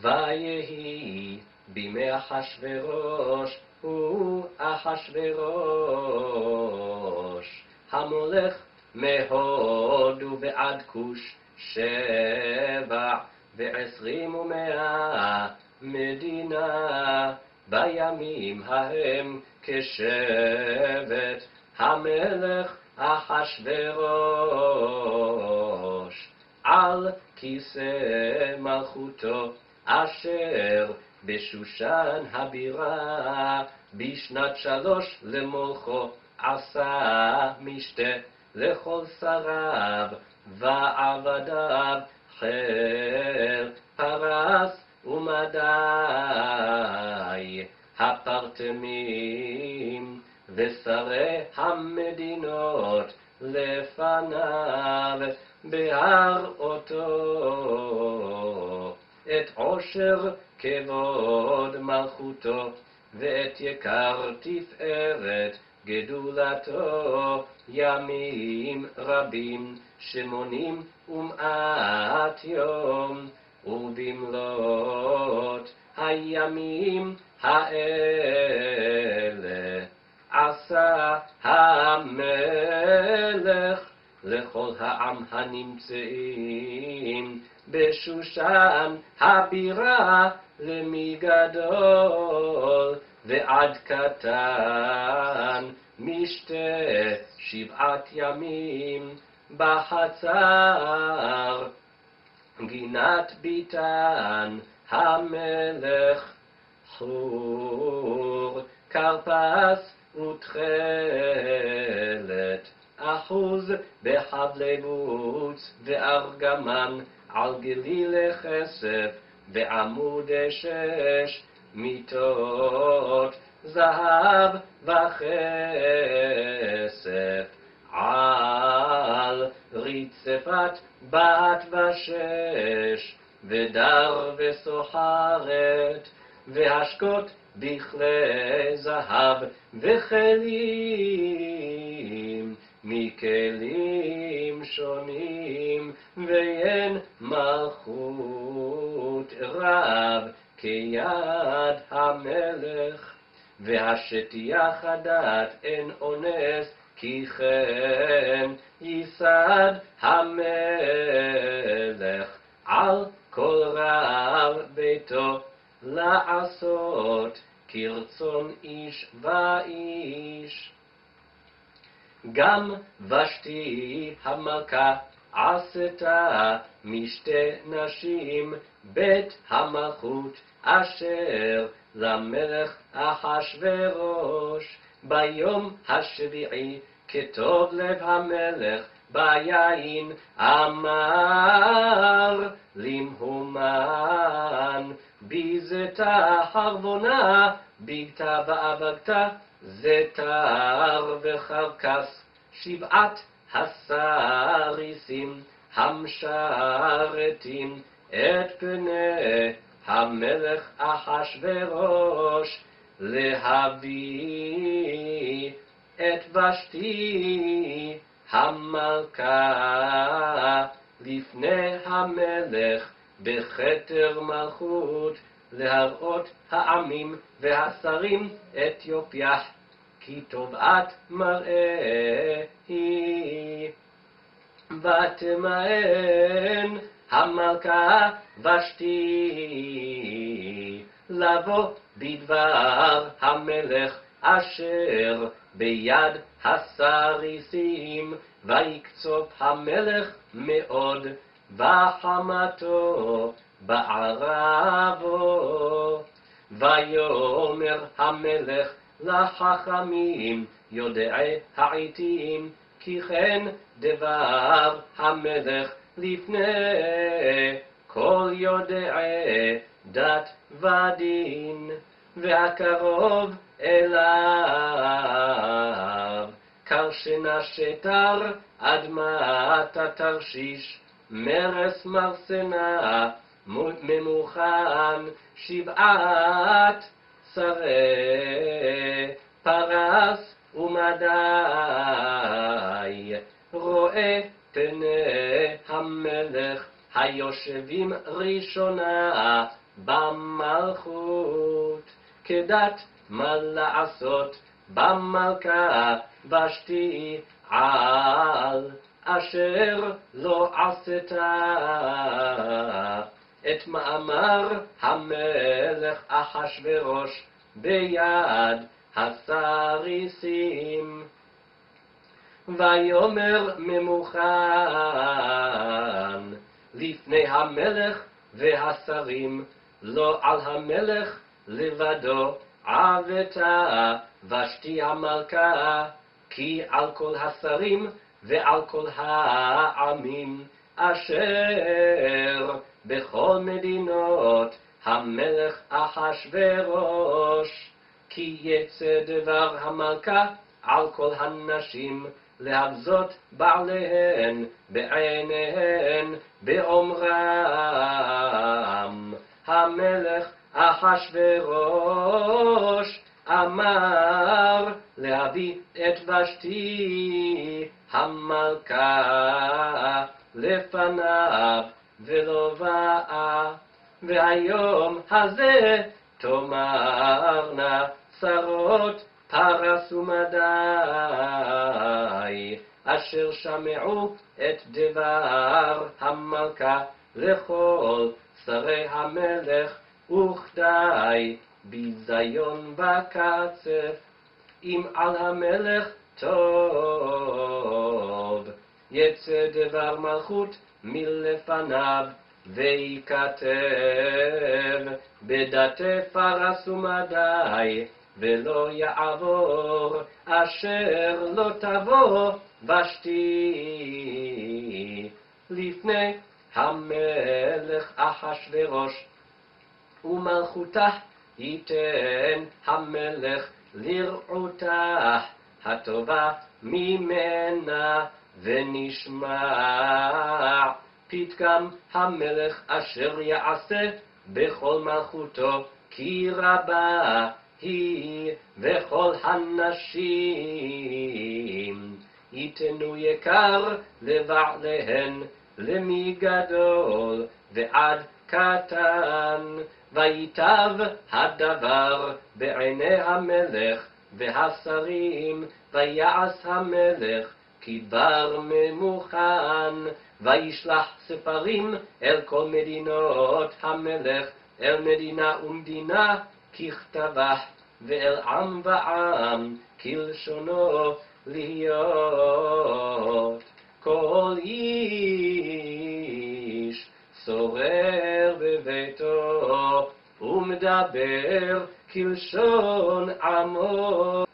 ויהי בימי אחשורוש הוא אחשורוש. המולך מהודו ועד כוש שבע ועשרים ומאה מדינה. בימים ההם כשבט המלך אחשורוש. על כיסא מלכותו אשר בשושן הבירה בשנת שלוש למולכו עשה משתה לכל שריו ועבדיו חיל פרס ומדי. הפרטמים ושרי המדינות לפניו בהראותו את עושר כבוד מלכותו ואת יקר תפארת גדולתו. ימים רבים שמונים ומעט יום ובמלאת הימים האלה עשה המלך לכל העם הנמצאים בשושן הבירה למגדול ועד קטן משתה שבעת ימים בחצר. גינת ביתן המלך חור כרפס ותכלת אחוז בחבלי בוץ וארגמן על גלילי כסף ועמודי שש מיטות זהב וכסף על רצפת בת ושש ודר וסוחרת והשקות בכלי זהב וכלים מכלים שונים ואין מלכות רב כיד המלך והשתייה חדת אין אונס כי כן ייסד המלך על כל רב ביתו לעשות כרצון איש ואיש. גם ושתי המלכה עשתה משתי נשים בית המלכות אשר למלך אחשורוש. ביום השביעי כטוב לב המלך ביין אמר למהומן ביזתה חרבונה בגתה ואבגתה זתר וחרקס. שבעת הסריסים המשרתים את פני המלך אחשורוש להביא את ושתי המלכה לפני המלך בכתר מלכות להראות העמים והשרים אתיופיה כי טובעת מראה היא. ותמאן המלכה ושתי לבוא בדבר המלך אשר ביד הסריסים ויקצוף המלך מאוד וחמתו בערבו. ויאמר המלך לחכמים יודעי העתים כי כן דבר המלך לפני כל יודעי דת ודין והקרוב אליו. קרשנה שתר אדמת התרשיש מרס מרסנה ממוכן שבעת שרי פרס ומדי. רואה פני המלך היושבים ראשונה במלכות, כדת מה לעשות? במלכה ושתי על אשר לא עשתה את מאמר המלך אחשורוש ביד הסריסים. ויאמר ממוכן לפני המלך והשרים, לא על המלך לבדו עבתה ושתי המלכה, כי על כל השרים ועל כל העמים אשר בכל מדינות המלך אחשורוש, כי יצא דבר המלכה על כל הנשים להבזות בעליהן בעיניהן באומרם. המלך אחשורוש אמר להביא את ושתי המלכה לפניו ולא באה. והיום הזה תאמרנה שרות פרס ומדי אשר שמעו את דבר המלכה לכל שרי המלך וכדי ביזיון וקצף אם על המלך טוב יצא דבר מלכות מלפניו וייכתב בדתי פרס ומדי ולא יעבור אשר לא תבוא ושתי לפני המלך אחשורוש ומלכותה ייתן המלך לרעותה הטובה ממנה ונשמע פתגם המלך אשר יעשה בכל מלכותו כי רבה היא וכל הנשים. ייתנו יקר לבעליהן למי גדול ועד קטן. ויטב הדבר בעיני המלך והשרים ויעש המלך כדבר ממוכן וישלח ספרים אל כל מדינות המלך אל מדינה ומדינה ככתבה ואל עם ועם כלשונו להיות. כל איש שורר בביתו ומדבר כלשון עמו